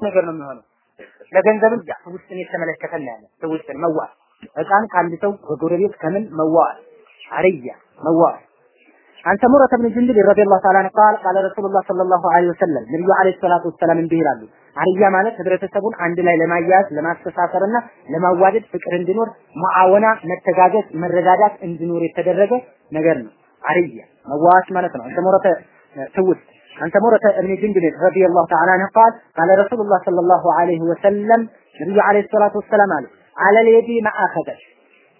ነገር ነው የሚሆነው። ለገንዘብም ያ ትውስጥን የተመለከተ ነው ያለ ትውስጥን መዋል ህፃን ከአንድ ሰው ከጎረቤት ከምን መዋል አርያ መዋል عن سمرة بن جندب رضي الله تعالى عنه قال قال رسول الله صلى الله عليه وسلم ነብዩ አለይሂ ሰላቱ ወሰላም እንዲህ ይላሉ አርያ ማለት ህብረተሰቡን አንድ ላይ ለማያያዝ ለማስተሳሰርና ለማዋደድ ፍቅር እንዲኖር ሙዓወና መተጋገዝ መረዳዳት እንዲኖር የተደረገ ነገር ነው አርያ መዋዋስ ማለት ነው ሰሙረተ ትውስጥ عن سمرة بن جندب رضي الله تعالى عنه قال قال رسول الله صلى الله عليه وسلم ነብዩ አለይሂ ሰላቱ ወሰላም አሉ على اليد ما أخذت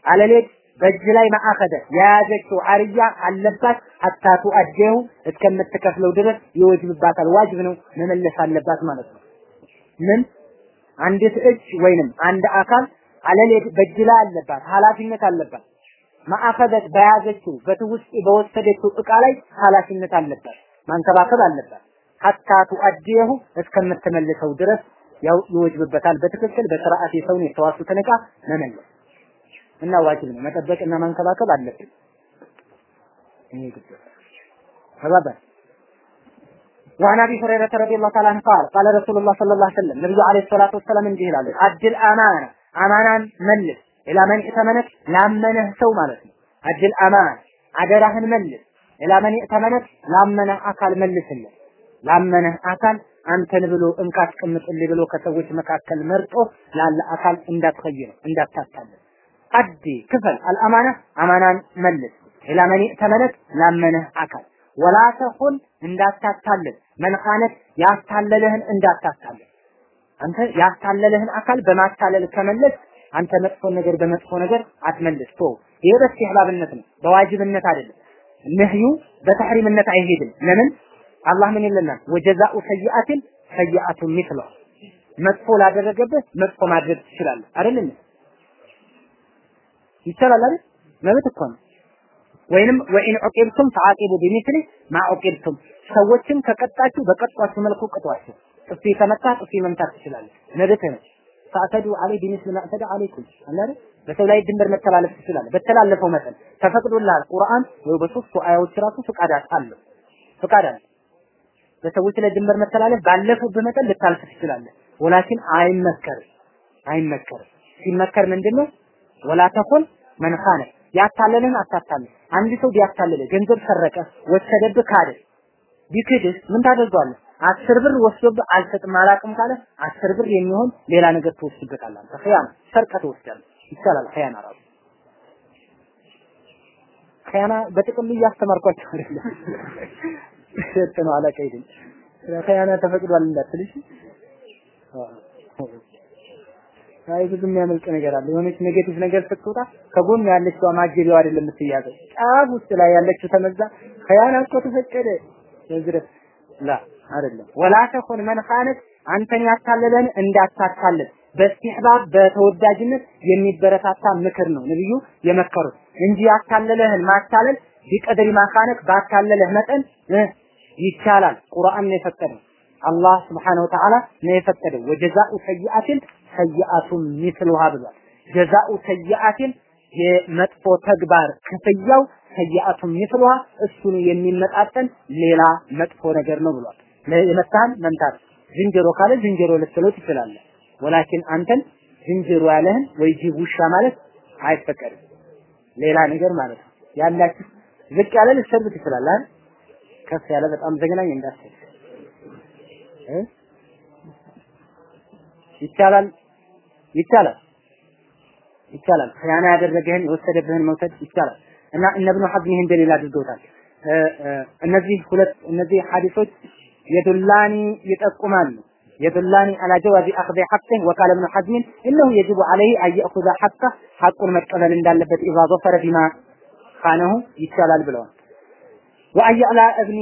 على اليد በእጅ ላይ ማአኸደ የያዘችው አርያ አለባት ሀታ ቱአጀሁ እስከምትከፍለው ድረስ ይወጅብባታል። ዋጅብ ነው መመለስ አለባት ማለት ነው። ምን አንዲት እጅ ወይንም አንድ አካል አለሌድ በእጅ ላይ አለባት፣ ኃላፊነት አለባት። ማአኸደት በያዘችው በትውስጥ በወሰደችው እቃ ላይ ኃላፊነት አለባት፣ ማንከባከብ አለባት። ሀታ ቱአጀሁ እስከምትመልሰው ድረስ ያው ይወጅብበታል። በትክክል በስርዓት የሰውን የተዋሱትን እቃ መመለስ እና ዋጅብ ነው መጠበቅ እና መንከባከብ አለብን። ይሄ ግድ ተባባል وعن ابي هريره رضي الله تعالى عنه قال قال رسول الله صلى الله عليه وسلم ነብዩ አለይሂ ሰላቱ ወሰለም እንዲህ ይላሉ አድል አማና አማናን መልስ ኢላ መን ኢተመነክ ላመነህ ሰው ማለት ነው አድል አማና አደራህን መልስ ኢላ መን ኢተመነክ ላመነ አካል መልስለት ላመነህ አካል አንተን ብሎ እንካ አስቀምጥልኝ ብሎ ከሰዎች መካከል መርጦ ላለ አካል እንዳትኸይር እንዳታታለን አዲ ክፈል አልአማና አማናን መልስ። ኢላ መን ተመለክ አካል። ወላ ተኹን እንዳታታልል። መንኻነት ያታለለህን እንዳታታልል። አንተ ያታለለህን አካል በማታለል ከመለስ አንተ መጥፎ ነገር በመጥፎ ነገር አትመልስ። ቶ ይሄ በስተህባብነት ነው በዋጅብነት አይደለም ነህዩ በተሕሪምነት አይሄድም። ለምን? አላህ ምን ይለናል? ወጀዛኡ ሰይአትን ሰይአቱን ሚስሏ መጥፎ ላደረገብህ መጥፎ ማድረግ ትችላለህ። አይደል? ይቻላል አይደል? መብት እኮ ነው። ወይንም ወኢን ዑቂብቱም ፈዓቂቡ ቢሚስሊ ማ ዑቂብቱም። ሰዎችን ከቀጣችሁ በቀጧችሁ መልኩ ቅጧቸው። ጥፊ ከመታ ጥፊ መምታት ትችላለህ። መብት ነው ፈአተዱ አለይ ቢሚስሊ ማ አተደ አለይኩም አላለ በሰው ላይ ድንበር መተላለፍ ትችላለህ በተላለፈው መጠን ተፈቅዶልሃል ቁርአን ወይ በሶስቱ አያዎች ራሱ ፍቃድ አለው ፍቃድ አለ። በሰዎች ላይ ድንበር መተላለፍ ባለፉብህ መጠን ልታልፍ ትችላለህ። ወላኪን አይመከርም። አይመከርም። ሲመከር ምንድነው? ወላ ተኩን መን ኻነ። ያታለልን አታታልል። አንድ ሰው ቢያታልል ገንዘብ ሰረቀ ወሰደብህ ካደ ቢክድህ ምን ታደርገዋለህ አስር ብር ወስዶብህ አልሰጥም አላቅም ካለ አስር ብር የሚሆን ሌላ ነገር ትወስድበታለህ አንተ። ኸያና ሰርቀ ትወስዳለህ። ይቻላል ኸያና ራሱ። ኸያና በጥቅል እያስተማርኳቸው አይደለም። ሸጥ ነው አለቃ ይደል ኸያና ተፈቅዷል እንዳትልሽ አይ ብዙ የሚያመልጥ ነገር አለ። የሆነች ኔጌቲቭ ነገር ስትወጣ ከጎን ያለችው ማጀቢያው አይደለም የምትያዘው፣ ጫፍ ውስጥ ላይ ያለችው ተመዛ። ከያና እኮ ተፈቀደ። ለዝረት ላ አይደለም። ወላ ተኩን መን ኻነት አንተን ያታለለን እንዳታታልል በእስትሕባብ በተወዳጅነት የሚበረታታ ምክር ነው ነብዩ የመከሩት እንጂ ያታለለህን ማታለል ቢቀድሪ ማካነክ ባታለለህ መጠን ይቻላል። ቁርአን ነው የፈቀደው። አላህ ስብሓነሁ ወተዓላ ነው የፈቀደው። ወጀዛኡ ሰይአትን ሰይአቱን ሚስሉሃ ብሏል። ጀዛኡ ሰይአትን የመጥፎ ተግባር ክፍያው ሰይአቱን ሚስሉሃ እሱን የሚመጣጠን ሌላ መጥፎ ነገር ነው ብሏል። የመታህን መምታት ዝንጀሮ ካለ ዝንጀሮ ልትለው ትችላለህ። ወላኪን አንተን ዝንጀሮ ያለህን ወይ ጅብ ውሻ ማለት አይፈቀድም። ሌላ ነገር ማለት ነው። ያላችሁ ዝቅ ያለ ልትሰብት ትችላለህ። ከፍ ያለ በጣም ዘግናኝ እንዳትል ይቻላል ይቻላል ይቻላል ኸያና ያደረገህን የወሰደብህን መውሰድ ይቻላል እና እነ ኢብኑ ሐዝም ይህን ደሊል አድርገውታል እነዚህ ሁለት እነዚህ ሐዲሶች የዱላኒ ይጠቁማሉ የዱላኒ አላ ጀዋዚ አኽዚ ሐቅህ ወቃለ ኢብኑ ሐዝም እነሁ የጅቡ ዐለይሂ አን የእኹዘ ሐቅህ ሐቁን መቀበል እንዳለበት ኢዛ ዘፈረ ቢማ ካነሁ ይቻላል ብለዋል ወአያዕላ እብኒ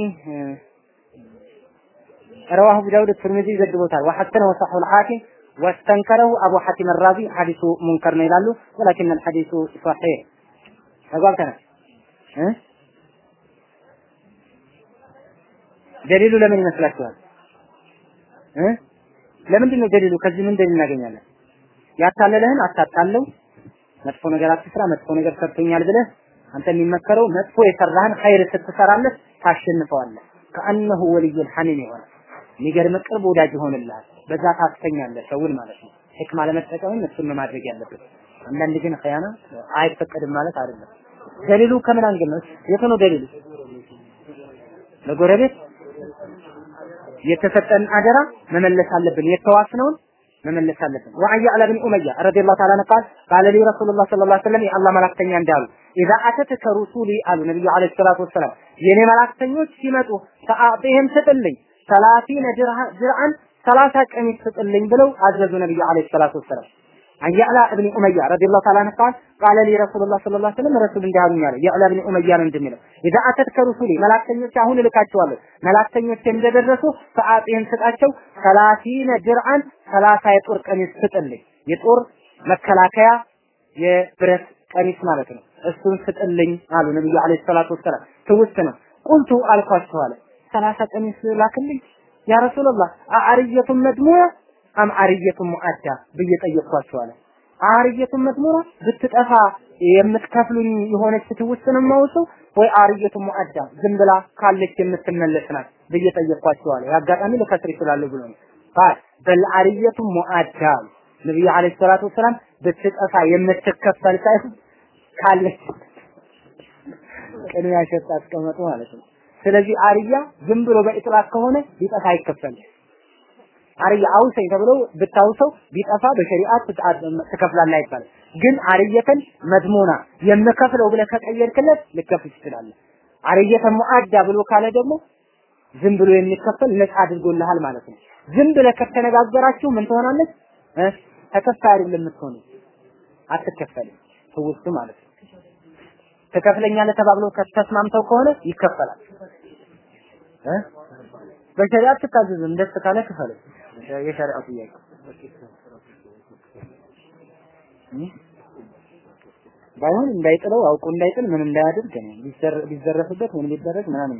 رواه ابو داود الترمذي ዘግቦታል وحسنه وصححه الحاكم واستنكره ابو حاتم الرازي حديث منكر ነው ይላሉ ولكن الحديث صحيح ተጓልተናል ደሊሉ ለምን ይመስላችኋል እ ለምንድን ነው ደሊሉ ከዚህ ምን ደሊል እናገኛለን ያታለለህን አታታለው መጥፎ ነገር አትስራ መጥፎ ነገር ሰርቶኛል ብለህ አንተ የሚመከረው መጥፎ የሰራህን ኸይር ስትሰራለት ታሸንፈዋለህ ከአነሁ ወልዩል ሐሚም ይሆናል የሚገርም ቅርብ ወዳጅ ይሆንልሃል በዛ ታስተኛለህ ሰውን ማለት ነው። ህክማ ለመጠቀምም እሱን ማድረግ ያለብን። አንዳንድ ግን ኸያና አይፈቀድም ማለት አይደለም። ደሊሉ ከምን ነው? የቱ ነው ደሊሉ? ለጎረቤት የተሰጠን አደራ መመለስ አለብን። የተዋስነውን መመለስ አለብን። ወአን ያዕላ ብን ኡመያ ረዲየላሁ ተዓላ ዐንሁ ቃል ቃለ ሊ ረሱሉላህ ሰለላሁ ዐለይሂ ወሰለም የአላህ መላክተኛ እንዳሉ ኢዛ አተትከ ሩሱሊ አሉ ነብዩ ዐለይሂ ሰላቱ ወሰላም የኔ መላክተኞች ሲመጡ ፈአዕጢህም ስጥልኝ ሰላሲነ ድርአን ሰላሳ ቀሚስ ስጥልኝ ብለው አዘዙ ነብዩ ዐለይሂ ሰላቱ ወሰላም عن يعلى ابن أمية رضي الله تعالى عنه قال قال لي رسول الله صلى الله عليه وسلم رسول እንዲህ አሉኝ አለ يعلى ابن أمية ነው እንደሚለው إذا أتتك رسولي መላእክተኞች አሁን እልካቸዋለሁ መላእክተኞች እንደደረሱ ሰዓቴን ስጣቸው ሰላሲነ ድርአን ሰላሳ የጦር ቀሚስ ስጥልኝ የጦር መከላከያ የብረት ቀሚስ ማለት ነው እሱን ስጥልኝ አሉ ነብዩ አለይሂ ሰላቱ ወሰላም ትውስት ነው ቁልቱ አልኳቸው አለ ሰላሳ ቀሚስ ላክልኝ ያ ረሱላህ አዕርየቱን መድሙያ አም አርየቱን ሙአዳ ብዬ ጠየቅኳቸው አለ። አርየቱን መድሙራ ብትጠፋ የምትከፍሉኝ የሆነች ትውስት ነው ወይ አርየቱን ሙአዳ ዝም ብላ ካለች የምትመለስ ናት ብዬ ጠየቅኳቸው አለ። ያጋጣሚ ልከስር ይችላሉ ብሎ ነው። በል አርየቱን ሙአዳ ነብዩ አለይሂ ሰላቱ ወሰላም ብትጠፋ የምትከፈል ሳይሆን ካለች ቅድሚያ ሸጥ አስቀመጡ ማለት ነው። ስለዚህ አርያ ዝም ብሎ በኢጥላቅ ከሆነ ሊጠፋ አይከፈልም። አርያ አውሰኝ ተብሎ ብታውሰው ቢጠፋ በሸሪዓት ትከፍላለህ አይባልም። ግን አርየተን መድሙና የምከፍለው ብለህ ከቀየርክለት ልከፍል ትችላለህ። አርየተን ሙአዳ ብሎ ካለ ደግሞ ዝም ብሎ የሚከፈል ነፃ አድርጎልሃል ማለት ነው። ዝም ብለህ ከተነጋገራችሁ ምን ትሆናለች? ተከፋይ አይደለም የምትሆነው፣ አትከፈልም። ትውስቱ ማለት ነው። ትከፍለኛለህ ተባብለው ከተስማምተው ከሆነ ይከፈላል። በሸሪዓ አትታዘዝም። ደስ ካለ ክፈል። የሸሪዓ ጥያቄ። ባይሆን እንዳይጥለው አውቆ እንዳይጥል ምን እንዳያደርግ ነው? ቢዘረፍበት ምን ቢደረግ ምናምን።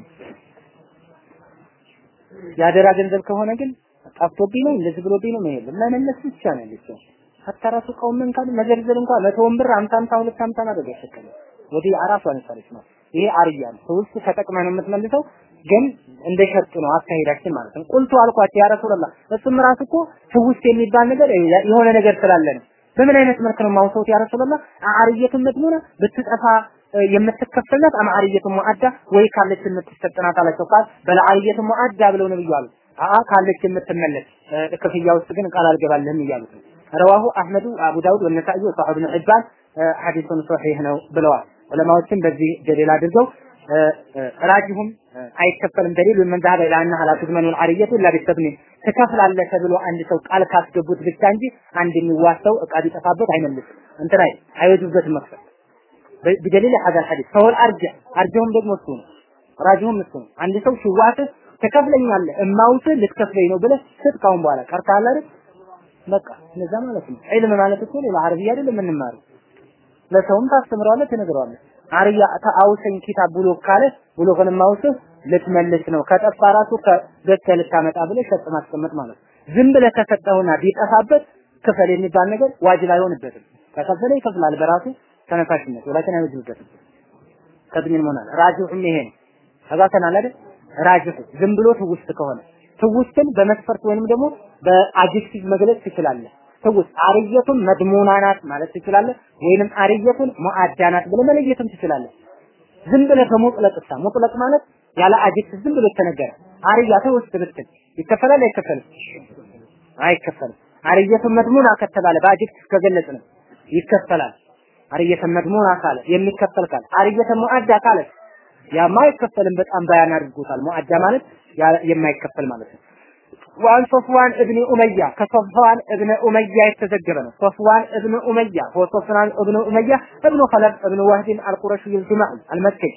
የአደራ ገንዘብ ከሆነ ግን ጠፍቶብኝ ነው እንደዚህ ብሎብኝ ነው መሄድ መመለስ ብቻ ነው ያለችው። ሀታ ራሱ ቀውምን መዘርዘር እንኳን መቶውን ብር አምሳ አምሳ ሁለት አምሳ ማድረግ አይፈቀድም። ወዲህ አራሷ ነሳለች ነው። ይሄ አርያ ነው። ትውስት ተጠቅመህ ነው የምትመልሰው፣ ግን እንደ ነው አካሄዳችን ማለት ነው። ቁልቱ አልኳቸው ያ ረሱላህ፣ እሱም ራሱ እኮ ትውስት የሚባል ነገር የሆነ ነገር ስላለ በምን አይነት መልክ ነው ማውሰውት ያ ረሱላህ? አርየቱን መድሙና ብትጠፋ የምትከፈልናት አማርየቱን ሙአዳ ወይ ካለች የምትሰጥናት አላቸው። ቃል በለአርየቱን ሙአዳ ብለው ነብዩ አሉ። አአ ካለች የምትመለስ ክፍያ ውስጥ ግን ቃል አልገባልህም እያሉት ነው። ረዋሁ አህመዱ አቡ ዳውድ ወነሳኢ ወሰሒህ ኢብኑ ሒባን ሐዲሱን ሶሒህ ነው ብለዋል። ዑለማዎችን በዚህ ደሊል አድርገው ራጅሁም አይከፈልም ደሊል ምን ዛሀበ ኢላ አነሃ ላ አልዓርየቱ ኢላ ቢተብኒን ትከፍላለህ ተብሎ አንድ ሰው ቃል ካስገቡት ብቻ እንጂ አንድ የሚዋሰው እቃ ቢጠፋበት አይመልስም። እንትን አይ መክፈል በደሊል ሀዛ ሐዲስ ፈወል አርጀ አርጀሁም ደግሞ እሱ ነው ራጅሁም እሱ ነው። አንድ ሰው ሲዋስህ ትከፍለኛለህ እማውስህ ልትከፍለኝ ነው ብለህ ስጥ ካሁን በኋላ ቀርተሃል? በቃ እነዛ ማለት ነው። ዒልም ማለት እኮ ሌላ አረብያ አይደለም የምንማረው ለሰውም ታስተምረዋለህ፣ ትነግረዋለህ። አርያ ተአውሰኝ ኪታብ ብሎ ካለ ብሎ ግን ማውስህ ልትመልስ ነው። ከጠፋ ራሱ ልታመጣ ብለህ ሸጥ ማስቀመጥ ማለት ዝም ብለህ ከሰጠውና ቢጠፋበት ክፈል የሚባል ነገር ዋጅብ አይሆንበትም። ከከፈለ ይከፍላል በራሱ ተነሳሽነት ወላኪን አይወጅበትም። ተድሚን መሆናል ራጅሑም ይሄ ነው። ተጋተናል አይደል? ራጅሑ ዝም ብሎ ትውስት ከሆነ ትውስትን በመስፈርት ወይንም ደግሞ በ adjective መግለጽ ትችላለህ። ትውስት عارية مضمونة ናት ማለት ትችላለህ፣ ወይንም عارية مؤداة ናት ብለህ መለየትም ትችላለህ። ዝም ብለህ በ مطلق ሳ مطلق ማለት ያለ adjective ዝም ብሎ ተነገረ። عارية ትውስት ብትል ይከፈላል አይከፈልም? አይከፈልም። عارية مضمونة ከተባለ በ adjective ከገለጽ ነው ይከፈላል። عارية مضمونة ካለ የሚከፈል ካለ عارية مؤداة ካለ ያማ አይከፈልም። በጣም ባያን አድርጎታል። ሙአዳ ማለት የማይከፈል ማለት ነው። وعن صفوان ابن أمية كصفوان ابن أمية يتذكر صفوان ابن أمية هو صفوان ابن أمية ابن خلف ابن وهب القرشي الجمعي المكي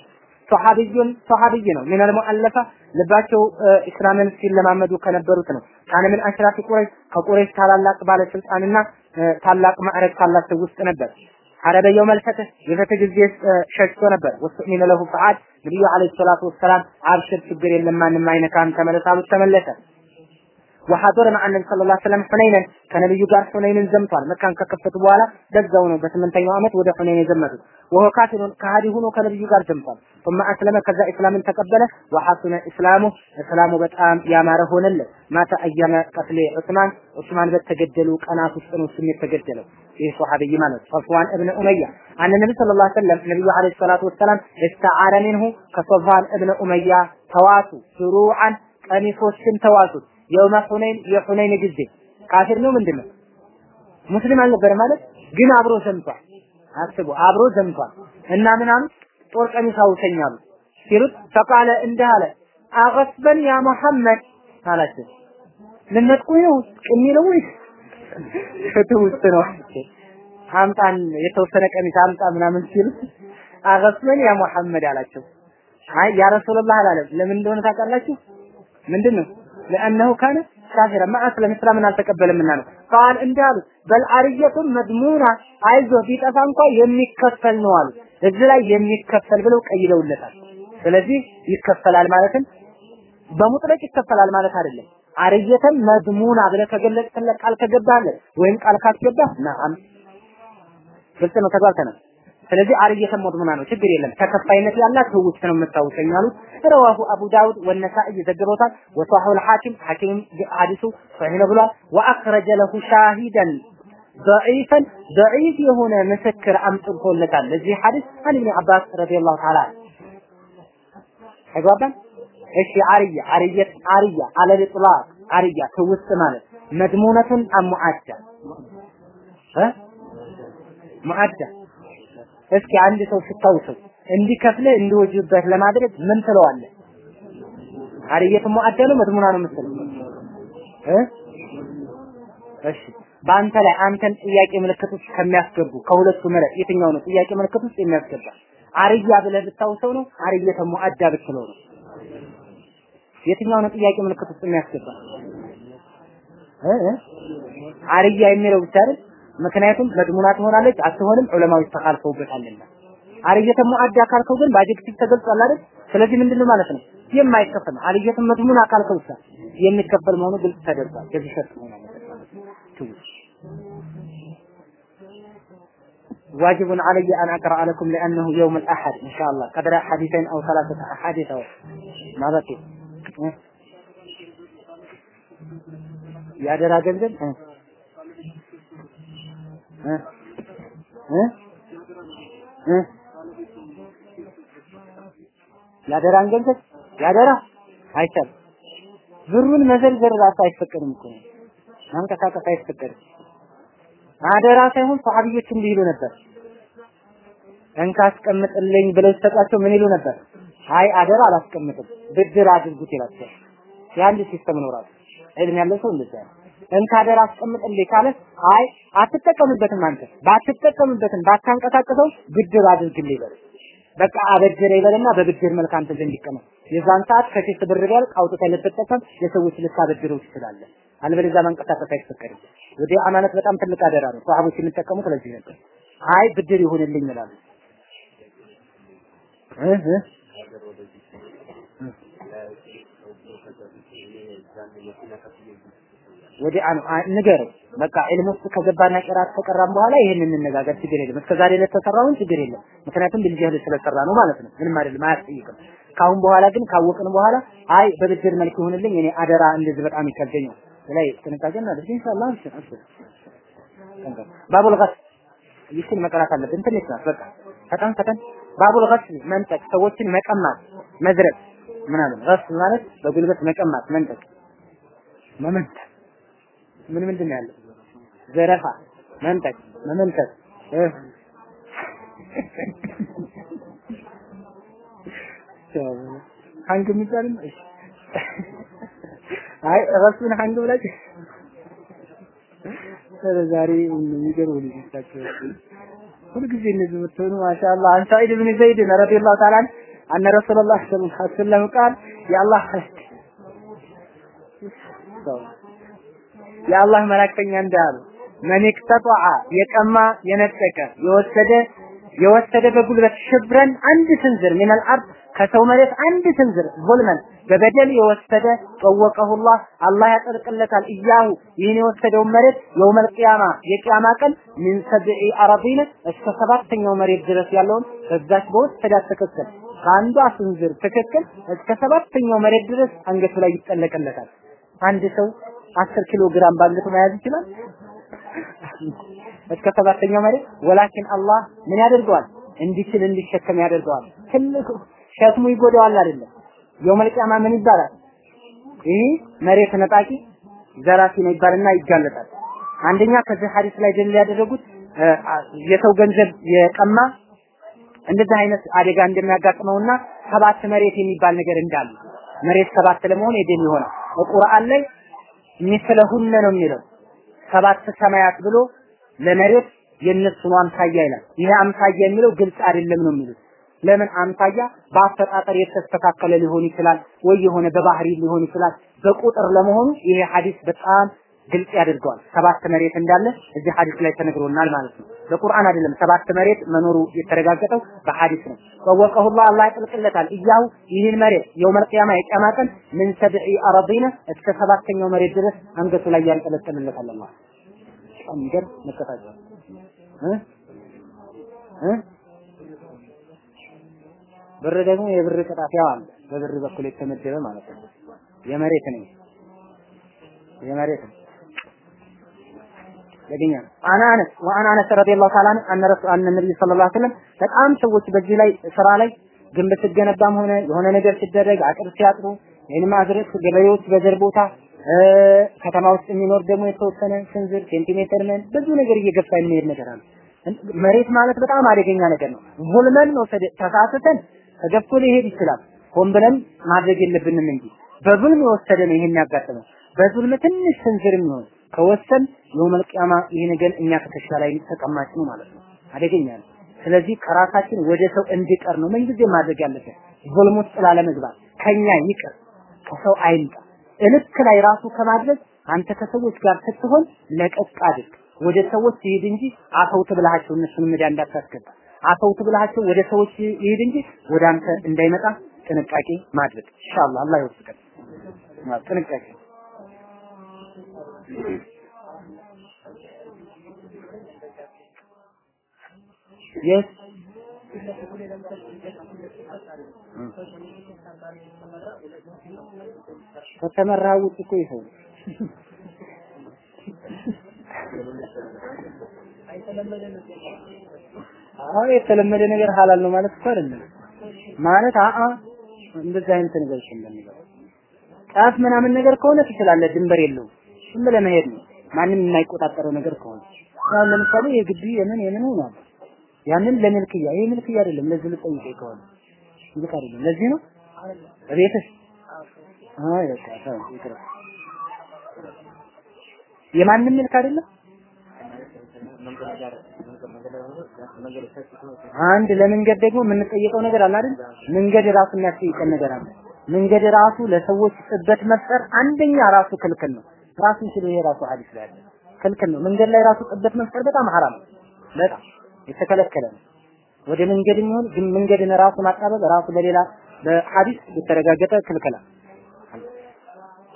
صحابي صحابي ነው من المؤلفة ልባቸው እስላምን ሲለማመዱ ከነበሩት ነው ካነ ምን አሽራፊ ቁረይሽ ከቁረይሽ ታላላቅ ባለስልጣንና ታላቅ ማዕረግ ካላቸው ውስጥ ነበር ሐረበ የውመል ፈትህ የፈትህ ጊዜ ሸሽቶ ነበር ወስሚነ ለሁ ፈዓድ ነብዩ አለይሂ ሰላቱ ወሰላም አብሽር ችግር የለም ማንም አይነካም ተመለስ አሉት ተመለሰ ወሐضረና አነቢ ሰለላሁ ዐለይሂ ወሰለም ሁነይነን ከነብዩ ጋር ሁነይንን ዘምቷል። መካን ከከፈቱ በኋላ በዛው ነው በስምንተኛው ዓመት ወደ ሁነይን የዘመቱት። ወሆ ካፊሩን ከሃዲ ሆኖ ከነብዩ ጋር ዘምቷል። ثم አስለመ ከዛ እስላምን ተቀበለ። ወሐሱነ እስላሙ እስላሙ በጣም ያማረ ሆነለት። ማታ አያመ ቀትሌ ዑስማን ዑስማን በተገደሉ ቀናት ውስጥ ነው ስም የተገደለው። ይህ ሶሐቢይ ማለት ሰፍዋን እብን ኡመያ አነ ነቢ ስለ ላ ሰለም ነቢዩ ለ ሰላቱ ወሰላም እስተዓረ ሚንሁ ከሶፋን እብን ኡመያ ተዋሱ ሽሩዓን ቀሚሶችን ተዋሱት የውመ ሁነይን የሁነይን ጊዜ። ካፊር ነው ምንድን ነው ሙስሊም አልነበረ ማለት ግን አብሮ ዘምቷል። አስቡ አብሮ ዘምቷል። እና ምናምን ጦር ቀሚስ አውሰኛሉ ሲሉት ፈቃለ እንዲህ አለ አገስበን ያ መሐመድ አላቸው። ልነጥቁኝ ነው ቅሚ ነው ወይስ? ፍትህ ውስጥ ነው። አምጣን የተወሰነ ቀሚስ አምጣ ምናምን ሲሉት አገስበን ያ መሐመድ አላቸው። አይ ያ ረሱላህ አላለም። ለምን እንደሆነ ታውቃላችሁ? ምንድን ነው ለአነሁ ካነ ካፊራ ማ አስለም እስላምን አልተቀበለምና ነው ቃል እንዳሉ በል አርየቱን መድሙና አይዞ ቢጠፋ እንኳ የሚከፈል ነው አሉ እዚህ ላይ የሚከፈል ብለው ቀይደውለታል። ስለዚህ ይከፈላል ማለትም በሙጥለቅ ይከፈላል ማለት አይደለም። አርየተን መድሙና ብለህ ከገለጽክለት ቃል ከገባህለት ወይም ቃል ካስገባህ ነዓም ግልጽ ነው ተግባብተናል ስለዚህ አርየተን መድሙና ነው ችግር የለም ተከፋይነት ያላት ትውስት ነው የምታውሰኝ አሉት ረዋሁ አቡ ዳውድ ወነሳኢ ዘግበውታል ወሷሐሁ ልሐኪም ሐኪም ሐዲሱ ሰሒህ ነው ብሏል ወአኽረጀ ለሁ ሻሂደን ضعيفا ضعيف የሆነ ምስክር አምጥቶለታል ለዚህ ሐዲስ አን ኢብኑ አባስ ረዲየላሁ ተዓላ ተግባባን እሺ አርያ አርየት አርያ አለ ኢጥላቅ አርያ ትውስት ማለት መድሙነቱን አሙአዳ እ ሙአዳ እስኪ አንድ ሰው ስታውሰው እንዲከፍልህ እንዲወጅበት ለማድረግ ምን ትለዋለህ? አርየት ነው መድሙና ነው የምትለው እ እሺ በአንተ ላይ አንተን ጥያቄ ምልክት ውስጥ ከሚያስገቡ ከሁለቱ መረጥ የትኛው ነው ጥያቄ ምልክት ውስጥ የሚያስገባ? አርያ ብለህ ብታውሰው ነው አርየተ ሙአዳ ብትለው ነው? የትኛው ነው ጥያቄ ምልክት ውስጥ የሚያስገባ? እ አርያ የሚለው ብቻ አይደል? ምክንያቱም መድሙና ትሆናለች አትሆንም ዑለማዎች ተካልፈውበታልና። አርየተ ሙአዳ ካልከው ግን በአጀክቲቭ ተገልጿል አይደል? ስለዚህ ምንድነው ማለት ነው? የማይከፈል አርየተ መድሙና ካልከው ብቻ የሚከፈል መሆኑ ግልጽ ተደርጓል። ከዚህ ሸርጥ መሆን አለበት ማለት ነው። واجب علي أن أقرأ لكم لأنه يوم الأحد إن شاء الله قدر حديثين أو ثلاثة أحاديث أو ما بقي ያደራ ገንዘብ ያደራን ገንዘብ ያደራ አይቻልም። ብሩን መዘርዘር ራሱ አይፈቀድም እኮ ማንቀሳቀስ አይፈቀድም። አደራ ሳይሆን ሰሃቢዎች እንዲህ ይሉ ነበር። እንካ አስቀምጥልኝ ብለው ሲሰጧቸው ምን ይሉ ነበር? አይ አደራ አላስቀምጥም ብድር አድርጉት ይላቸዋል። የአንድ system ነው ራሱ علم ያለው ሰው እንደዛ ነው። እንካ አደራ አስቀምጥልኝ ካለ አይ አትጠቀምበትም አንተ ባትጠቀምበትም ባታንቀሳቀሰው ብድር አድርግልኝ ይበል። በቃ አበድረ ይበልና በብድር መልክ አንተ ዘንድ ይቀመጥ። የዛን ሰዓት ከኪስ ብር ቢያልቅ አውጥተህ ልትጠቀም የሰዎች ልታበድረው ትችላለህ። አለበለዚያ መንቀሳቀስ አይፈቀድም። ወደ አማነት በጣም ትልቅ አደራ ነው። ሰሃቦች የሚጠቀሙት ለዚህ ነበር። አይ ብድር ይሁንልኝ ይላሉ። እህ ወደ ንገረው በቃ ዒልም ውስጥ ከገባና ቅራት ከቀራም በኋላ ይሄን እንነጋገር፣ ችግር የለም። እስከ ዛሬ ለተሰራውን ችግር የለም። ምክንያቱም ብልጅህል ስለሰራ ነው ማለት ነው። ምንም አይደለም፣ አያስጠይቅም። ካሁን በኋላ ግን ካወቅን በኋላ አይ በብድር መልክ ይሁንልኝ እኔ አደራ እንደዚህ በጣም ይከብደኛል ላይ ጥንቃቄ እናድርግ ኢንሻአላህ። ባቡል ገስ ይችን መቀራት አለብን። ትንሽ ናት በቃ ፈጠን ፈጠን። ባቡል ገስ መንጠቅ፣ ሰዎችን መቀማት፣ መዝረፍ ምናምን። ገስ ማለት በጉልበት መቀማት፣ መንጠቅ፣ መመንጠቅ። ምን ምንድን ነው ያለው? ዘረፋ፣ መንጠቅ፣ መመንጠቅ። ሀንግ የሚባልም? አይ ረሱን ሀንግ ብላችሁ ዛሬ የሚገርሙ ልጆች ናቸው። ሁልጊዜ እነዚህ የምትሆኑ ማሻአላህ። አን ሰዒድ ብን ዘይድ ረዲየላሁ ተዓላ አነ ረሱላህ ሰለላሁ ቃል የአላህ የአላህ መላክተኛ እንዳሉ መን የቀማ የነጠቀ የወሰደ የወሰደ በጉልበት ሽብረን አንድ ስንዝር ሚነል አርድ ከሰው መሬት አንድ ስንዝር ዙልመን በበደል የወሰደ ጠወቀሁላህ አላህ ያጠርቅለታል እያሁ ይህን የወሰደውን መሬት የውመል ቂያማ የቂያማ ቀን ሚን ሰብዒ አረዲነ እስከ ሰባተኛው መሬት ድረስ ያለውን በዛች በወሰዳት ትክክል ከአንዷ ስንዝር ትክክል እስከ ሰባተኛው መሬት ድረስ አንገቱ ላይ ይጠለቅለታል። አንድ ሰው አስር ኪሎ ግራም ባንገቱ መያዝ ይችላል? እስከ ሰባተኛው መሬት ወላኪን አላህ ምን ያደርገዋል? እንዲችል እንዲሸከም ያደርገዋል። ትልቅ ሸክሙ ይጎዳዋል አይደለም። የውመል ቂያማ ምን ይባላል? ይህ መሬት ነጣቂ ዘራፊ ነው ይባልና ይጋለጣል። አንደኛ ከዚህ ሐዲስ ላይ ደል ያደረጉት የሰው ገንዘብ የቀማ እንደዚህ አይነት አደጋ እንደሚያጋጥመውና ሰባት መሬት የሚባል ነገር እንዳለ መሬት ሰባት ለመሆን የደም ይሆናል። በቁርአን ላይ ሚስለሁነ ነው የሚለው ሰባት ሰማያት ብሎ ለመሬት የነሱን አምሳያ ይላል። ይሄ አምሳያ የሚለው ግልጽ አይደለም ነው የሚሉት። ለምን አምሳያ በአፈጣጠር የተስተካከለ ሊሆን ይችላል ወይ የሆነ በባህሪ ሊሆን ይችላል። በቁጥር ለመሆኑ ይሄ ሐዲስ በጣም ግልጽ ያደርገዋል። ሰባት መሬት እንዳለ እዚህ ሐዲስ ላይ ተነግሮናል ማለት ነው። በቁርአን አይደለም ሰባት መሬት መኖሩ የተረጋገጠው በሐዲስ ነው። ወወቀሁላህ አላህ ያጥልቅለታል እያሁ ይህን መሬት የውመል ቂያማ የቂያማ ቀን ምን ሰብዒ አረዲነ እስከ ሰባተኛው መሬት ድረስ አንገቱ ላይ ያንጠለጥልለታል አላህ። እ እ ብር ደግሞ የብር ቅጣት ያው አለ በብር በኩል የተመደበ ማለት ነው። የመሬት ነው የመሬት ነው ያገኛ وعن أنس رضي الله تعالى عن رسول عن النبي صلى الله عليه وسلم በጣም ሰዎች በዚህ ላይ ስራ ላይ ግንብ ሲገነባም ሆነ የሆነ ነገር ሲደረግ አጥር ሲያጥሩ ወይንም አዝርዕት ገበሬዎች በዘር ቦታ ከተማ ውስጥ የሚኖር ደግሞ የተወሰነ ስንዝር ሴንቲሜትር ምን ብዙ ነገር እየገፋ የሚሄድ ነገር አለ። መሬት ማለት በጣም አደገኛ ነገር ነው። ظلما ነው ተሳስተን ተገፍቶ ሊሄድ ይችላል። ሆን ብለን ማድረግ የለብንም እንጂ በዙልም የወሰደ ነው ይሄን ያጋጠመው። በዙልም ትንሽ ስንዝር የሚሆን ከወሰን የውመል ቂያማ ይሄ ነገር እኛ ከትከሻ ላይ ተቀማጭ ነው ማለት ነው። አደገኛ ነው። ስለዚህ ከራሳችን ወደ ሰው እንዲቀር ነው ምንጊዜ ማድረግ ያለብን። ዙልም ውስጥ ላለመግባት ከኛ ይቅር፣ ከሰው አይምጣ። እልክ ላይ ራሱ ከማድረግ አንተ ከሰዎች ጋር ስትሆን ለቀቅ አድርግ። ወደ ሰዎች ይሄድ እንጂ አፈውት ብለሃቸው እነሱን ምዳ እንዳታስገባ። አፈውት ብለሃቸው ወደ ሰዎች ይሄድ እንጂ ወደ አንተ እንዳይመጣ ጥንቃቄ ማድረግ ኢንሻአላህ አላህ ይወፍቀን። ጥንቃቄ የስ ከተመራ ውጭ እኮ ይኸው አሁን የተለመደ ነገር ሐላል ነው ማለት እኮ አይደለም። ማለት አአ እንደዚህ አይነት ነገር እንደሚለው ጫፍ ምናምን ነገር ከሆነ ትችላለህ፣ ድንበር የለውም። ዝም ብለህ መሄድ ነው። ማንም የማይቆጣጠረው ነገር ከሆነ አሁን ለምሳሌ የግቢ የምን የምን ሆኗል። ያንን ለምልክያ ይሄ ምልክያ አይደለም፣ ለዚህ ልጠይቀኝ ከሆነ ምልክ አይደለም። ለዚህ ነው ቤትህ የማንም ምልክ አይደለም። አንድ ለመንገድ ደግሞ የምንጠይቀው ነገር አለ አይደል? መንገድ ራሱ የሚያስጠይቀን ነገር አለ። መንገድ ራሱ ለሰዎች ጥበት መፍጠር አንደኛ ራሱ ክልክል ነው። ራሱን ችሎ ይሄ ራሱ ሐዲስ ላይ አለ። ክልክል ነው። መንገድ ላይ ራሱ ጥበት መፍጠር በጣም ሐራም ነው። በጣም የተከለከለ ነው። ወደ መንገድ የሚሆን ግን መንገድን ራሱ ማጣበብ ራሱ በሌላ በሐዲስ የተረጋገጠ ክልክላል።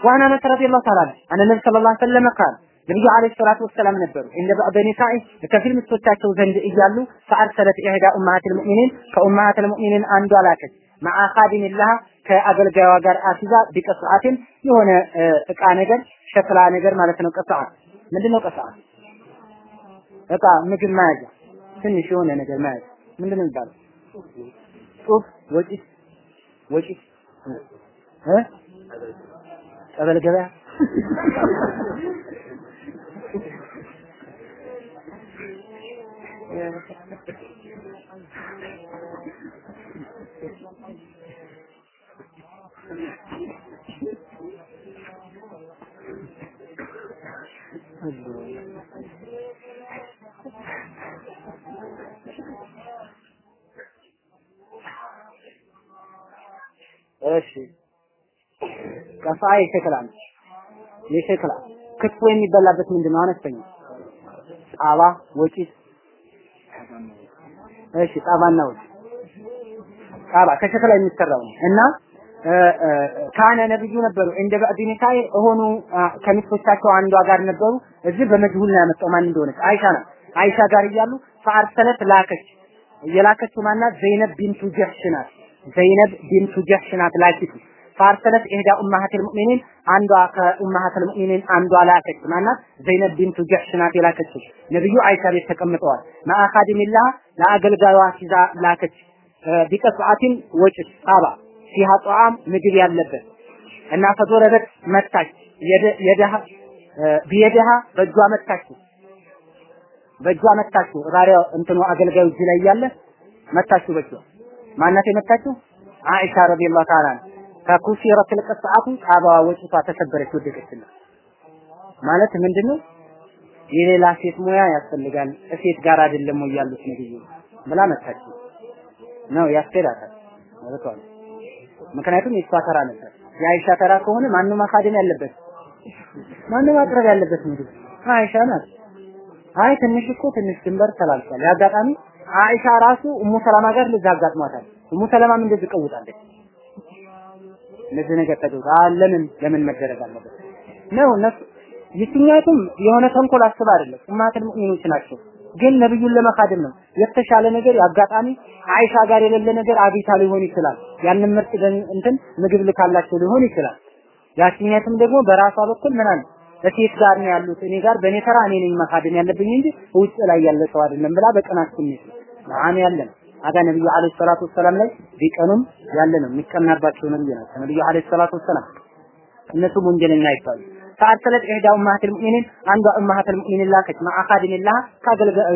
وعن أنس رضي الله تعالى عن النبي صلى الله عليه وسلم قال ነብዩ عليه الصلاة والسلام ነበሩ عند بعض نسائه ከፊል ሚስቶቻቸው ዘንድ እያሉ فأرسلت إحدى أمهات المؤمنين ከ أمهات المؤمنين አንዷ ላከች مع خادم لها ከአገልጋዩዋ ጋር አሲዛ بقصعة የሆነ እቃ ነገር ሸክላ ነገር ማለት ነው። قصعة ምንድነው? قصعة እቃ ምግብ መያዣ ትንሽ የሆነ ነገር መያዣ ምንድነው የሚባለው? ሱፍ ወጪት ወጪት እ ቀበል ገበያ እሺ ቀፋ የሸክላ ነው። የሸክላ ክትፎ የሚበላበት ምንድነው? አነስተኛ ጣባ ወጪት እሺ ጣባና ውጭ ጣባ ከሸክላ የሚሰራው ነው እና ካነ ነብዩ ነበሩ እንደ ባዕድ ኒሳኢ ሆኑ ከሚስቶቻቸው አንዷ ጋር ነበሩ። እዚህ በመጅሁል ነው ያመጣው ማን እንደሆነች አይሻ ናት። አይሻ ጋር እያሉ ፈአርሰለት ላከች። የላከችው ማናት? ዘይነብ ቢንቱ ጀህሽ ናት። ዘይነብ ቢንቱ ጀህሽ ናት ላኪቱ። فأرسلت إحدى أمهات المؤمنين አንዷ ከ أمهات المؤمنين አንዷ ላከች። ማናት? ዘይነብ ቢንቱ ጀህሽ ናት የላከችው። ነብዩ አይሻ ቤት ተቀምጠዋል። مع خادم لها ለአገልጋዩዋ አሲዛ ላከች። بقصعة ወጭት ጣባ فيها طعام ምግብ ያለበት እና فضربت መታች يدها بيدها በእጇ መታችው በእጇ መታችው ባሪያው እንትኑ አገልጋዩ እጅ ላይ እያለ መታችው በእጇ ማናት የመታችው አይሻ ረዲየላሁ ተዓላ ከኩሲረት ልቅስዓቱ ጣባዋ ወጭቷ ተሰበረች ወደቀችና ማለት ምንድነው የሌላ ሴት ሙያ ያስፈልጋል ሴት ጋር አይደለም ወይ ያሉት ነብዩ ብላ መታችው ነው ያስኬዳታል ነው ምክንያቱም የሷ ተራ ነበር። የአይሻ ተራ ከሆነ ማንም ማካደም ያለበት ማንም ማቅረብ ያለበት ምግብ አይሻ ናት። አይ ትንሽ እኮ ትንሽ ድንበር ተላልፏል። ያጋጣሚ አይሻ ራሱ ኡሙ ሰላማ ጋር ልጅ አጋጥሟታል። ኡሙ ሰላማም እንደዚህ ቀውጣለች። እንደዚህ ነገር ተቀውጣ ለምን ለምን መደረግ አለበት ነው እነሱ የትኛቱም የሆነ ተንኮል አስባ አይደለም ኡማተል ሙእሚኖች ናቸው። ግን ነብዩን ለመካደም ነው። የተሻለ ነገር አጋጣሚ አይሻ ጋር የሌለ ነገር አግኝታ ሊሆን ይችላል። ያንን ምርጥ እንትን ምግብ ልካላቸው ሊሆን ይችላል። ያችኛቱም ደግሞ በራሷ በኩል ምን አለ እሴት ጋር ነው ያሉት። እኔ ጋር በእኔ ተራ እኔ ነኝ መካደም ያለብኝ እንጂ ውጭ ላይ ያለ ሰው አይደለም ብላ በቅናት ስሜት ማን ያለ አጋ ነብዩ عليه الصلاة والسلام ላይ ቢቀኑም ያለ ነው። የሚቀናባቸው ነብዩ ናቸው። ነብዩ عليه الصلاة والسلام እነሱም ወንጀለኛ አይባሉ። فأرسلت إحدى أمهات المؤمنين አንዷ أمهات المؤمنين ላከች። مع خادم لها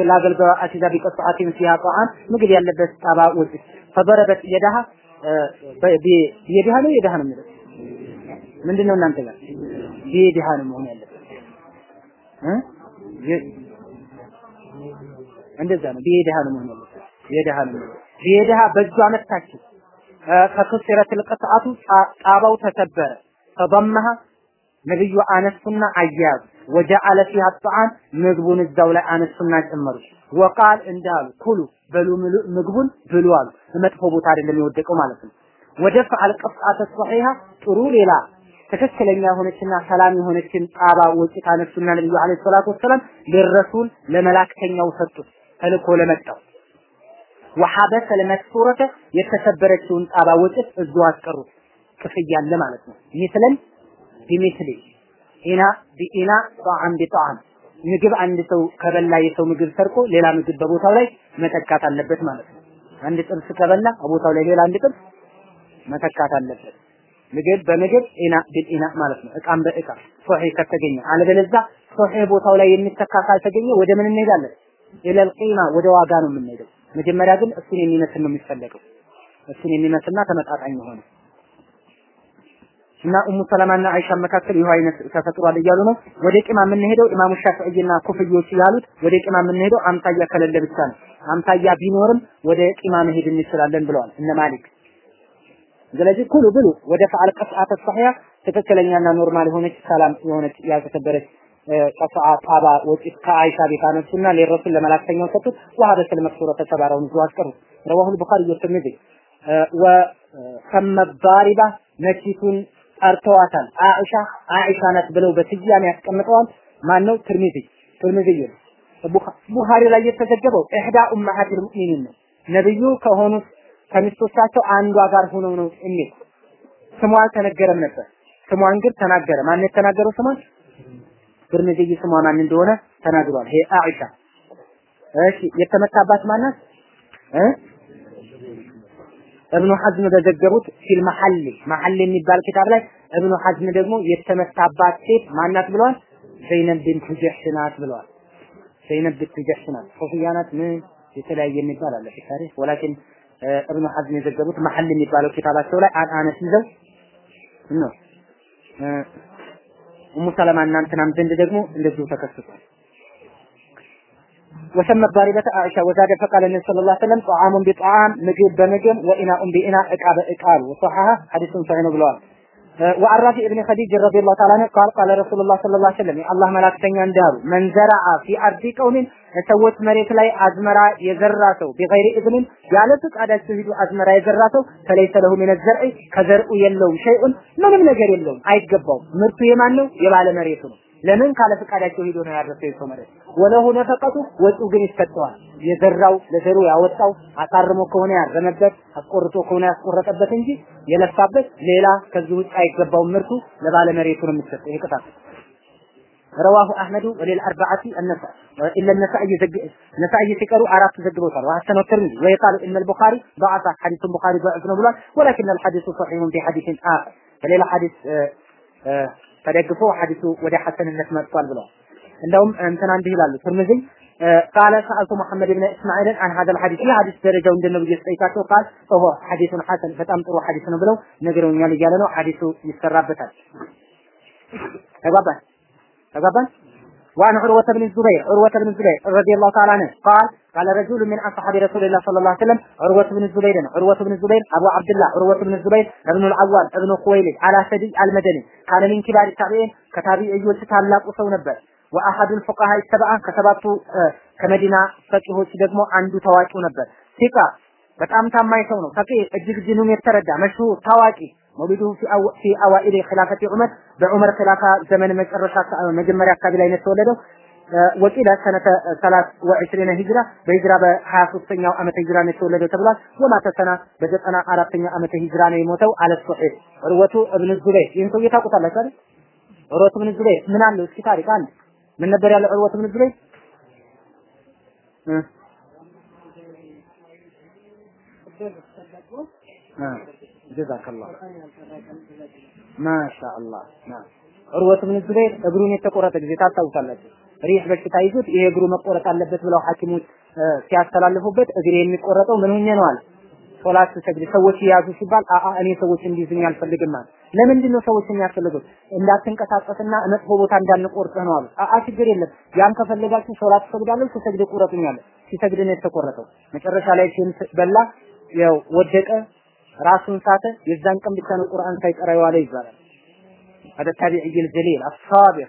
ለአገልጋዩ አሲዛ بقصعة فيها طعام ምግብ ያለበት ጣባ ወጭ። ፈበረበት የደሃ የድሃ ነው የድሃ ነው የሚለው ምንድነው እናንተ ጋር? የድሃ ነው መሆን ያለበት። እ? እንደዛ ነው። የድሃ ነው መሆን ያለበት። የድሃ ነው የድሃ በእጇ መታችሁ ፈክስረት ልቅጥአቱ ጣባው ተሰበረ። ፈበመሃ ነብዩ አነሱና አያዙ። ወጀአለ ፊሃ ጣዓም ምግቡን እዛው ላይ አነሱና ጨመሩ ወቃል እንዳሉ ኩሉ በሉ ምግቡን ብሉ አሉ። መጥፎ ቦታ አይደለም የወደቀው ማለት ነው። ወደፍ አልቀፍአተ ሶሒሃ ጥሩ ሌላ ትክክለኛ የሆነችና ሰላም የሆነችን ጣባ ወጪ ታነሱና ነብዩ አለይሂ ሰላቱ ወሰላም ለረሱል ለመላክተኛው ሰጡት ተልኮ ለመጣው ወሐበሰ ለመስፉረተ የተሰበረችውን ጣባ ወጭት እዛው አስቀሩት። ክፍያ አለ ማለት ነው። ሚስለን ቢሚስሊ ኢና ቢኢና ጣዓም ቢጣዓም ምግብ አንድ ሰው ከበላ የሰው ምግብ ሰርቆ ሌላ ምግብ በቦታው ላይ መተካት አለበት ማለት ነው። አንድ ጥብስ ከበላ በቦታው ላይ ሌላ አንድ ጥብስ መተካት አለበት። ምግብ በምግብ ኢና ቢኢና ማለት ነው። እቃም በእቃ ሶሒህ ከተገኘ አለበለዚያ ሶሒህ ቦታው ላይ የሚተካ ካልተገኘ ወደ ምን እንሄዳለን? ኢለል ቂማ ወደ ዋጋ ነው የምንሄደው። መጀመሪያ ግን እሱን የሚመስል ነው የሚፈለገው። እሱን የሚመስልና ተመጣጣኝ የሆነ እና ኡሙ ሰለማና አይሻ መካከል ይህ አይነት ተፈጥሯል እያሉ ነው። ወደ قيمة የምንሄደው ኢማሙ ሻፊዒና ኩፊዮች ያሉት ወደ قيمة የምንሄደው አምሳያ ከሌለ ብቻ ነው። አምሳያ ቢኖርም ወደ قيمة መሄድ እንችላለን ብለዋል እነ ማሊክ። ስለዚህ كلوا ብሉ ودفع القصعة الصحيحة ትክክለኛና normal የሆነች ሰላም የሆነች ያልተሰበረች قصعة ጣባ ወጪት ከአይሻ ቤት አነሱና ለረሱል ለመላክተኛው ሰጡት። وحبس المكسورة ተሰባራውን ይዞ አስቀሩት። رواه البخاري والترمذي ወሰመ ባሪባ ነቺቱን ጠርተዋታል። አኢሻ አኢሻ ናት ብለው በስያሜ ያስቀምጠዋል። ማን ነው? ትርሚዚ ትርሚዚ ቡኻሪ ላይ የተዘገበው ኢህዳ ኡማሃቲል ሙእሚኒን ነው። ነብዩ ከሆኑት ከሚስቶቻቸው አንዷ ጋር ሆነው ነው የሚል ስሟ አልተነገረም ነበር። ስሟን ግን ተናገረ። ማን የተናገረው ስሟን? ትርሚዚ ስሟ ማን እንደሆነ ተናግሯል። ይሄ አኢሻ እሺ፣ የተመታባት ማናት እ እብኑ ሐዝም በዘገቡት في المحلى المحلى የሚባል ኪታብ ላይ እብኑ ሐዝም ደግሞ የተመታባት ሴት ማናት ብለዋል? ዘይነብ ቢንት ጀሕሽ ናት ብለዋል። ዘይነብ ቢንት ጀሕሽ ናት። ሶፊያ ናት ምን የተለያየ የሚባል አለ ታሪክ ولكن እብኑ ሐዝም የዘገቡት المحلى የሚባለው ኪታባቸው ላይ አናነስ ይዘው ነው። ኡሙ ሰለማ እና እንትናም ዘንድ ደግሞ እንደዚሁ ተከስቷል። وسمى الضاربة عائشة وزاد فقال النبي صلى الله عليه وسلم طعام بطعام ምግብ በምግብ وإناء بإناء እቃ በእቃ وصححه ሐዲሱን صحيح ነው ብለዋል። وعن رافع بن خديج رضي الله تعالى عنه قال قال رسول الله صلى الله عليه وسلم የአላህ መላክተኛ እንዳሉ من زرع في أرض قوم ሰዎች መሬት ላይ አዝመራ የዘራ ሰው بغير إذنهم ያለ ፈቃዳቸው ሄዶ አዝመራ የዘራ ሰው فليس له من الزرع ከዘርኡ የለውም شيء ምንም ነገር የለውም አይገባውም። ምርቱ የማን ነው? የባለ መሬቱ ነው። ለምን ካለ ፍቃዳቸው ሂዶ ነው ያረሰው የሰው መሬት ወለሁ ነፈቀቱ ወጪው ግን ይሰጠዋል የዘራው ለዘሩ ያወጣው አሳርሞ ከሆነ ያረመበት አስቆርጦ ከሆነ ያስቆረጠበት እንጂ የለፋበት ሌላ ከዚህ ውጭ አይገባውም ምርቱ ለባለ መሬቱ ነው የሚሰጠው ይሄ ቅጣት رواه احمد وللاربعه النساء الا النسائي نسائي ሲቀሩ አራቱ ዘግበውታል وحسن الترمذي ويقال ان البخاري ضعف حديث البخاري ضعف ነው ብሏል ولكن الحديث صحيح في حديث اخر فليلا حديث ተደግፎ ሐዲሱ ወደ ሐሰንነት መጥቷል ብለዋል። እንደውም እንትና እንዲህ ይላሉ ትርምዚ ቃለ ሰአልቱ መሐመድ ብን እስማኤልን አን ሀዘል ሐዲስ ይህ ሐዲስ ደረጃው እንደነው ብዬ ስጠይቃቸው ቃል ኦሆ ሐዲሱን ሐሰን በጣም ጥሩ ሐዲስ ነው ብለው ነግረውኛል እያለ ነው። ሐዲሱ ይሰራበታል። ተግባባን ተግባባን وعن عروة بن الزبير عروة بن الزبير رضي الله تعالى عنه قال قال رجل من أصحاب رسول الله صلى الله عليه وسلم عروة بن الزبير عروة بن الزبير أبو عبد الله عروة بن الزبير ابن العوال ابن خويلد على سدي المدني كان من كبار التابعين كتابعيዎች ታላቁ ሰው ነበር وأحد الفقهاء السبعة ከሰባቱ ከመዲና ፈቂሆች ደግሞ አንዱ ታዋቂው ነበር ሲቃ በጣም ታማኝ ሰው ነው ፈቂ እጅግ ዲኑን የተረዳ መሽሁር ታዋቂ መውሊዱ ፊ አዋኢል ኺላፈቲ ዑመር በዑመር ኺላፋ ዘመን መጨረሻ መጀመሪያ አካባቢ ላይ ነው የተወለደው። ወቂለ ሰነተ ሰላት ወዕሽሪነ ሂጅራ በሂጅራ በሀያ ሶስተኛው ዓመተ ሂጅራ ነው የተወለደው ተብሏል። ወማተ ሰና በዘጠና አራተኛው ዓመተ ሂጅራ ነው የሞተው። አለ ሶሒህ ዑርወቱ እብን ዙበይር ይህን ሰውዬ ታውቁታላችሁ አይደል? ዑርወቱ እብን ዙበይር ምን አለው? እስኪ ታሪክ አንድ ምን ነበር ያለው ዑርወቱ እብን ዙበይር ጀዛከላህ ማሻአላህ ዑርወት ብን ዙበይር እግሩን የተቆረጠ ጊዜ ታስታውሳላችሁ። ሪህ በሽታ ይዞት ይሄ እግሩ መቆረጥ አለበት ብለው ሐኪሞች ሲያስተላልፉበት እግሬ የሚቆረጠው ምን ሆኜ ነው አለ። ሶላት ስሰግድ ሰዎች ይያዙ ሲባል አአ እኔ ሰዎች እንዲይዙኝ አልፈልግም አለ። ለምንድን ነው ሰዎች የሚያስፈልጉት? እንዳትንቀሳቀስና መጥፎ ቦታ እንዳንቆርጥህ ነው አሉ። አአ ችግር የለም ያን ከፈለጋችሁ ሶላት ትሰግዳለህ፣ ስሰግድ ቁረጡኝ ሲሰግድ ነው የተቆረጠው። መጨረሻ ላይ ሽንት በላ፣ ያው ወደቀ፣ ራሱን ሳተ። የዛን ቀን ብቻ ነው ቁርአን ሳይቀራ የዋለ ይባላል። هذا التابعي الجليل الصابر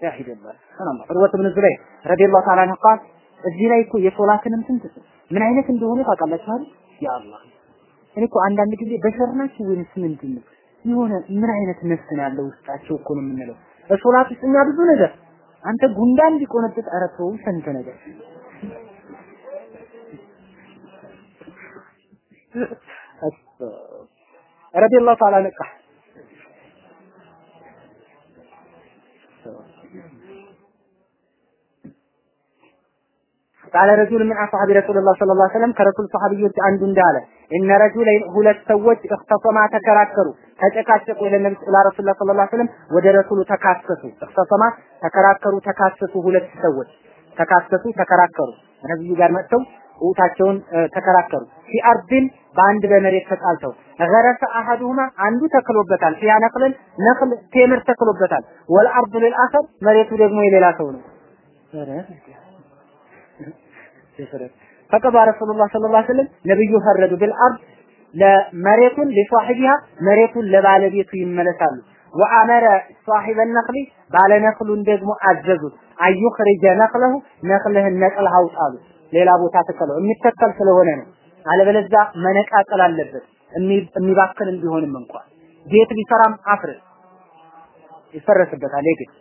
شاهد الله سبحان الله عروة بن الزبير رضي الله تعالى عنه قال እዚህ ላይ እኮ የሶላትን እንትን ምን አይነት እንደሆነ ታውቃላችሁ አይደል? ያ አላህ እኔ እኮ አንዳንድ ጊዜ በሸር ናቸው ወይስ ምንድን ነው? የሆነ ምን አይነት ነፍስ ነው ያለው ውስጣቸው እኮ ነው የምንለው። በሶላት ውስጥ እኛ ብዙ ነገር አንተ ጉንዳን ቢቆነጥጥ ኧረ ተው ስንት ነገር ረዲየላሁ ተዓላ ነቃ። ቃለ ረጁል ምን አስሐቢ ረሱልላህ ሰለላሁ ዐለይሂ ወሰለም ከረሱል ሰሐቢዎች አንዱ እንዳለ እነ ረጁለይን ሁለት ሰዎች እኽተሰማ ተከራከሩ ተጨቃጨቁ ኢለ ነብይ ኢላ ረሱልላህ ሰለላሁ ዐለይሂ ወሰለም። ወደ ረሱሉ ተካሰሱ እኽተሰማ ተከራከሩ ተካሰሱ ሁለት ሰዎች ተካሰሱ ተከራከሩ። ነብዩ ጋር መጥተው ኡታቸውን ተከራከሩ። ፊ በአንድ በመሬት ተጣልተው ገረሰ አሐዱሁማ አንዱ ተክሎበታል። ፊያ ነቅልን ነቅል ቴምር ተክሎበታል። ወልአርዱ ልልአኸር መሬቱ ደግሞ የሌላ ሰው ነው። فقضى رسول الله صلى الله عليه وسلم ነብዩ ፈረዱ بالأرض ለመሬቱን لصاحبها መሬቱን ለባለቤቱ ይመለሳሉ። وأمر صاحب النخل ባለ نخل ኡን ደግሞ አዘዙት። أن يخرج نخله نخل ህን نخل ህ አውጣሉ ሌላ ቦታ ተከለው። የሚተከል ስለሆነ ነው አለበለዚያ መነቃቀል አለበት የሚባክን ቢሆንም እንኳን ቤት ቢሰራም አፍርስ ይፈረስበታል የግድ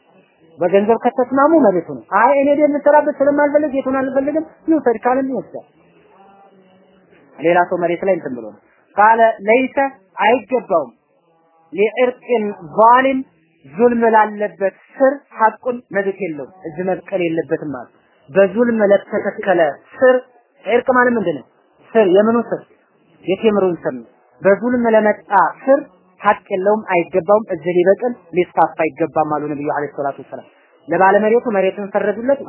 በገንዘብ ከተስማሙ መሬቱ ነው። አይ እኔ ቤት የምሰራበት ስለማልፈልግ ቤቱን አልፈልግም ይውሰድ ካለም ይወስዳል። ሌላ ሰው መሬት ላይ እንትን ብሎ ነው ካለ ለይሰ አይገባውም ሊዕርቅን ዛሊም ዙልም ላለበት ስር ሐቁን መብት የለውም እዚህ መብቀል የለበትም ማለት በዙልም ለተተከለ ስር ዕርቅ ማለት ምንድን ነው? ስር የምኑ ስር? የቴምሩን ስር ነው። በዙልም ለመጣ ስር ሐቅ የለውም፣ አይገባውም። እዚህ ሊበቅል ሊስፋፋ አይገባም አሉ ነብዩ አለይሂ ሰላቱ ወሰላም። ለባለ መሬቱ መሬቱን ፈረዱለት።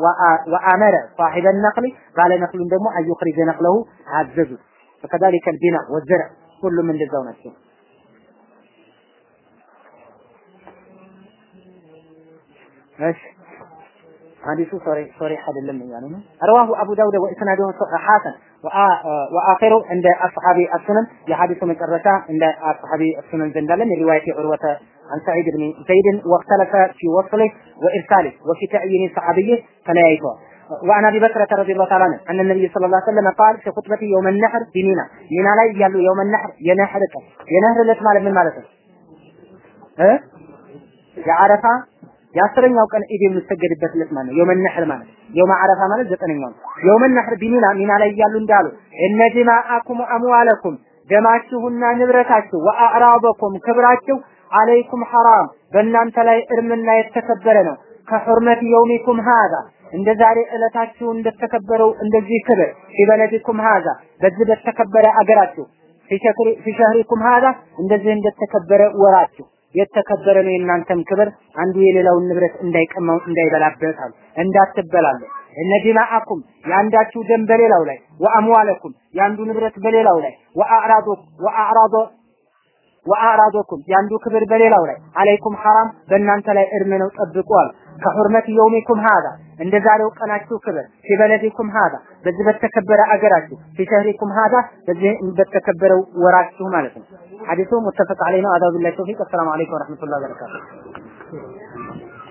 ወአመረ ሳሒበ ነክሊ ባለ ነክሉን ደግሞ አዩኽሪጀ ነክለሁ አዘዙት። ፈከዛሊከ ልቢና ወዘርዕ ሁሉም እንደዛው ናቸው። እሺ ሐዲሱ ሶሪህ አይደለም እያሉ ነው። ረዋሁ አቡ ዳውድ ወኢስናዱሁ ሐሰን وآخሩ عند አስሓቢ السنن የሐዲሱ መጨረሻ عند አስሓቢ السنن ዘንድ አለን رواية عروة عن سعيد بن زيد واختلف في وصله وإرساله وفي تعيين صحابيه تلايته وعن أبي بكر رضي الله تعالى عنه أن النبي صلى الله عليه وسلم قال في خطبة يوم النحر في مينا لا ያሉ يوم النحر የነህር ቀን የነህር ዕለት ማለት ምን ማለት ነው يا عرفة؟ የአስረኛው ቀን ኢድ የሚሰገድበት ዕለት ማለት ነው። የውመ ነህር ማለት የውመ አረፋ ማለት ዘጠነኛው ነው። የውመ ነህር ቢሚና ሚና ላይ እያሉ እንዳሉ እነ ዲማአኩም አምዋለኩም ደማችሁና ንብረታችሁ ወአዕራበኩም ክብራችሁ አለይኩም ሐራም በእናንተ ላይ እርምና የተከበረ ነው። ከሑርመት የውሚኩም ሃዛ እንደ ዛሬ ዕለታችሁ እንደተከበረው እንደዚህ ክብር ፊበለዲኩም ሃዛ በዚህ በተከበረ አገራችሁ ፊሸህሪኩም ሃዛ እንደዚህ እንደተከበረ ወራችሁ የተከበረ ነው የእናንተም ክብር አንዱ የሌላውን ንብረት እንዳይቀማው እንዳይበላበት አሉ እንዳትበላሉ። እነ ዲማአኩም የአንዳችሁ ደም በሌላው ላይ ወአምዋለኩም የአንዱ ንብረት በሌላው ላይ ወአዕራዶ ወአዕራዶ ወአዕራዶኩም የአንዱ ክብር በሌላው ላይ። አለይኩም ሐራም በእናንተ ላይ እርም ነው ጠብቁ አሉ ከሑርመት የውሚኩም ሃዛ እንደ ዛሬው ቀናችሁ ክብር ፊበለዲኩም ሃዛ በዚህ በተከበረ አገራችሁ ፊሸህሪኩም ሃዛ በዚህ በተከበረው ወራችሁ ማለት ነው። ሐዲሱ ሙተፈቅ ዐለይሂ ነው። አዳው ተውፊቅ። አሰላሙ አለይኩም ወረህመቱላሂ ወበረካቱሁ